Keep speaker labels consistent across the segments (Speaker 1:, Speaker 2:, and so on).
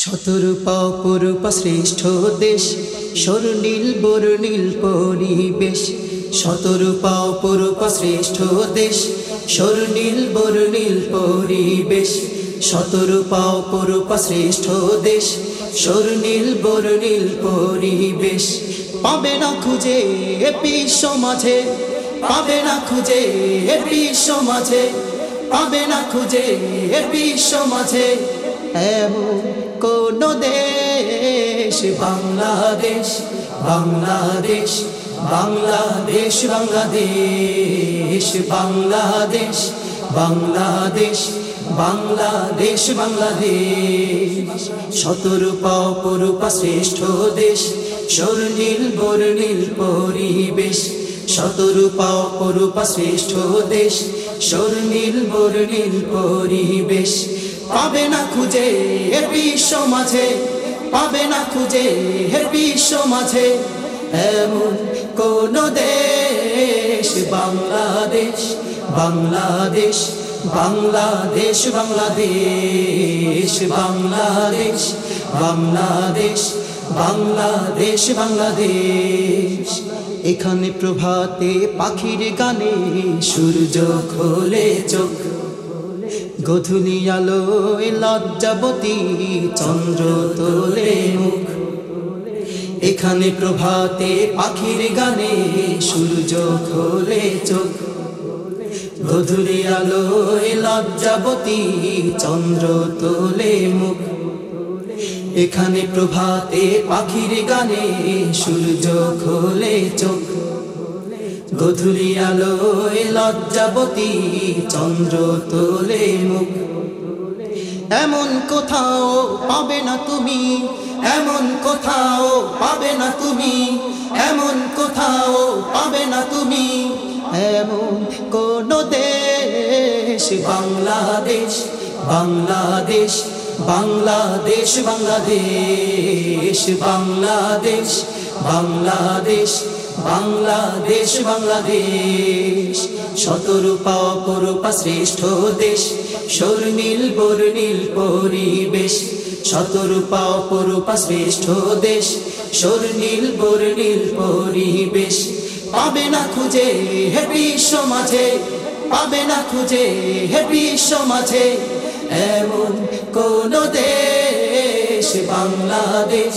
Speaker 1: শতরূপা অপরূপা শ্রেষ্ঠ দেশ, স্বর্ণীল বর্ণীল পরিবেশ। শতরূপা অপরূপা শ্রেষ্ঠ দেশ, স্বর্ণীল বর্ণীল পরিবেশ। শতরূপা অপরূপা শ্রেষ্ঠ দেশ, স্বর্ণীল বর্ণীল পরিবেশ। পাবে না খুঁজে বিশ্ব মাঝে পাবে না খুঁজে বিশ্ব মাঝে পাবে না খুঁজে বিশ্ব মাঝে এমন কোন দেশ, বাংলাদেশ বাংলাদেশ বাংলাদেশ বাংলাদেশ বাংলাদেশ বাংলাদেশ বাংলাদেশ বাংলাদেশ। শতরূপা, অপরূপা, শ্রেষ্ঠ দেশ, স্বর্ণীল, বর্ণীল পরিবেশ। শতরূপা, অপরূপা, শ্রেষ্ঠ দেশ, স্বর্ণীল, বর্ণীল পরিবেশ। পাবে না খুঁজে হে বিশ্ব মাঝে, পাবে না খুঁজে হে বিশ্ব মাঝে। এমন কোন দেশ, বাংলাদেশ বাংলাদেশ বাংলাদেশ বাংলাদেশ বাংলাদেশ বাংলাদেশ বাংলাদেশ বাংলাদেশ। এখানে প্রভাতে পাখির গানে সূর্য খোলে চোখ। গধুলি আলোয় লজ্জাবতী চন্দ্র তোলে মুখ। এখানে প্রভাতে পাখির গানে সূর্য খোলে চোখ। গধুলি আলোয় লজ্জাবতী চন্দ্র তোলে মুখ। এখানে প্রভাতে পাখির গানে সূর্য খোলে চোখ। গধুলি আলোয় লজ্জাবতী চন্দ্র তোলে মুখ। এমন কোথাও পাবে না তুমি, এমন কোথাও পাবে না তুমি, এমন কোথাও পাবে না তুমি। এমন কোন দেশ, বাংলাদেশ বাংলাদেশ বাংলাদেশ বাংলাদেশ বাংলাদেশ বাংলাদেশ। বাংলাদেশ বাংলাদেশ, শতরূপা, অপরূপা শ্রেষ্ঠ দেশ স্বর্ণীল বর্ণীল পরিবেশ, শতরূপা, অপরূপা শ্রেষ্ঠ দেশ স্বর্ণীল বর্ণীল পরিবেশ। পাবে না খুঁজে হে বিশ্ব মাঝে, পাবে না খুঁজে হে বিশ্ব মাঝে, এমন কোন দেশ, বাংলাদেশ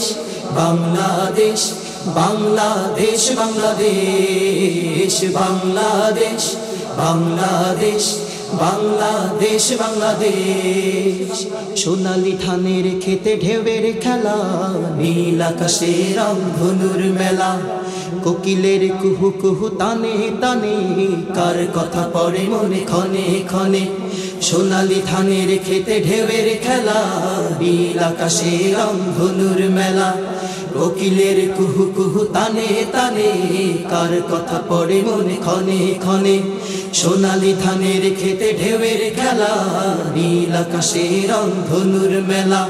Speaker 1: বাংলাদেশ বাংলাদেশ বাংলাদেশ বাংলাদেশ বাংলাদেশ বাংলাদেশ বাংলাদেশ। সোনালি ধানের খেতে ঢেউয়ের খেলা, নীল আকাশে রংধনুর মেলা। কোকিলের কুহু কুহু তানে তানে, কার কথা পরে মনে ক্ষণে ক্ষণে। সোনালি ধানের খেতে ঢেউয়ের খেলা, নীল আকাশে রংধনুর মেলা। কোকিলের কুহু কুহু তানে তানে, কার কথা পড়ে মনে ক্ষণে ক্ষণে। সোনালি ধানের খেতে ঢেউয়ের খেলা, নীল আকাশে রংধনুর মেলা।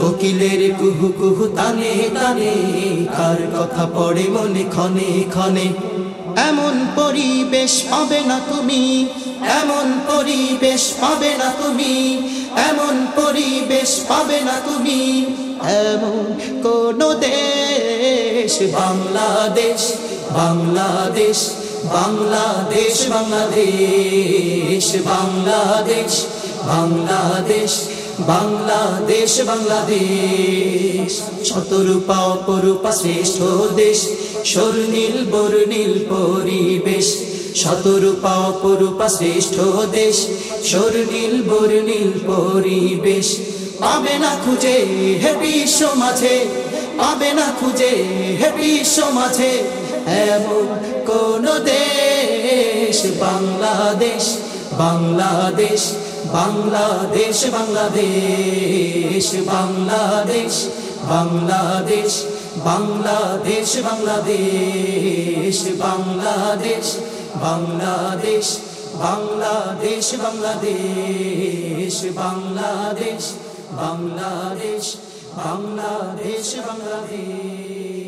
Speaker 1: কোকিলের কুহু কুহু তানে তানে, কার কথা পড়ে মনে ক্ষণে ক্ষণে। এমন পরিবেশ পাবে না তুমি এমন পরিবেশ পাবে না তুমি, এমন পরিবেশ পাবে না তুমি। এমন কোন দেশ, বাংলাদেশ বাংলাদেশ বাংলাদেশ বাংলাদেশ বাংলাদেশ বাংলাদেশ বাংলাদেশ বাংলাদেশ। শতরূপা, অপরূপা, শ্রেষ্ঠ দেশ স্বর্ণীল বর্ণীল পরিবেশ, শতরূপা অপরূপা শ্রেষ্ঠ দেশ। স্বর্ণীল বর্ণীল পরিবেশ, পাবে না খুঁজে হে বিশ্ব মাঝে, পাবে না খুঁজে হে বিশ্ব মাঝে। এমন কোন দেশ বাংলাদেশ বাংলাদেশ বাংলাদেশ বাংলাদেশ বাংলাদেশ বাংলাদেশ। বাংলাদেশ বাংলাদেশ বাংলাদেশ বাংলাদেশ বাংলাদেশ বাংলাদেশ বাংলাদেশ বাংলাদেশ বাংলাদেশ বাংলাদেশ।